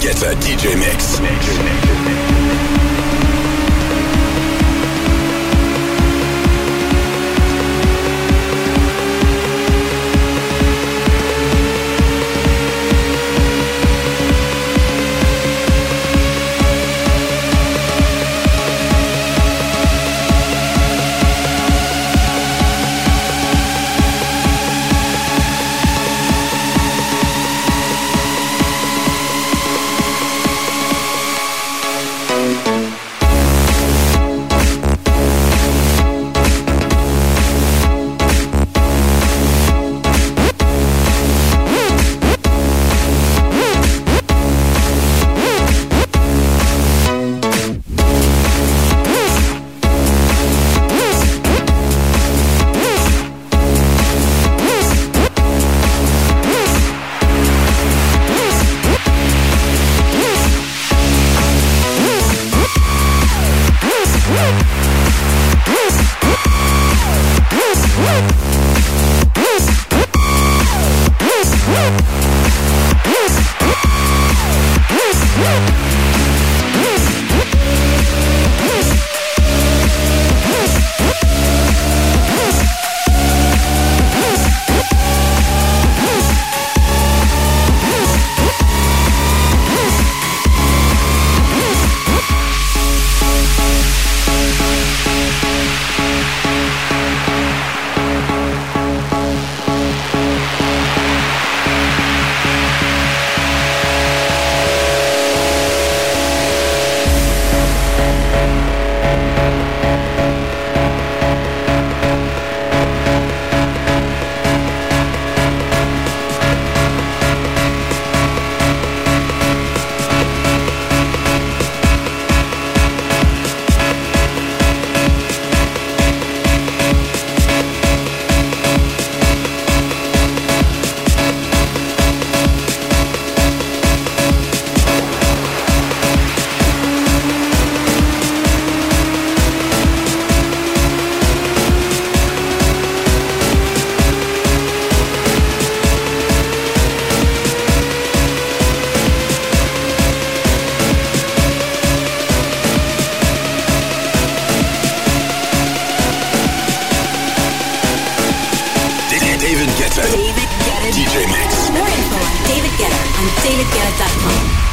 gets a DJ mix. mix, mix, mix Thank you. David DJ Mix. More info on David Guetta on davidguetta.com.